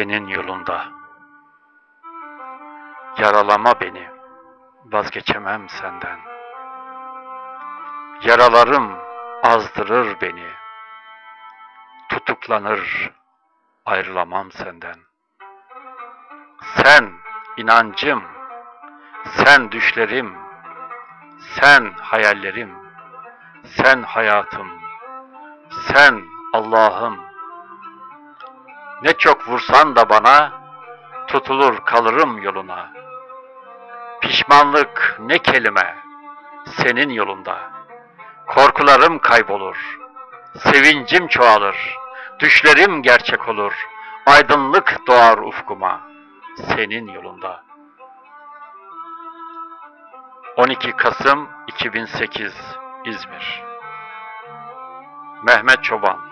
senin yolunda. Yaralama beni, vazgeçemem senden. Yaralarım azdırır beni. Tutuklanır, ayrılamam senden. Sen inancım, sen düşlerim, sen hayallerim, sen hayatım, sen Allah'ım. Ne çok vursan da bana, tutulur kalırım yoluna. Pişmanlık ne kelime, senin yolunda. Korkularım kaybolur, sevincim çoğalır, düşlerim gerçek olur, aydınlık doğar ufkuma, senin yolunda. 12 Kasım 2008 İzmir Mehmet Çoban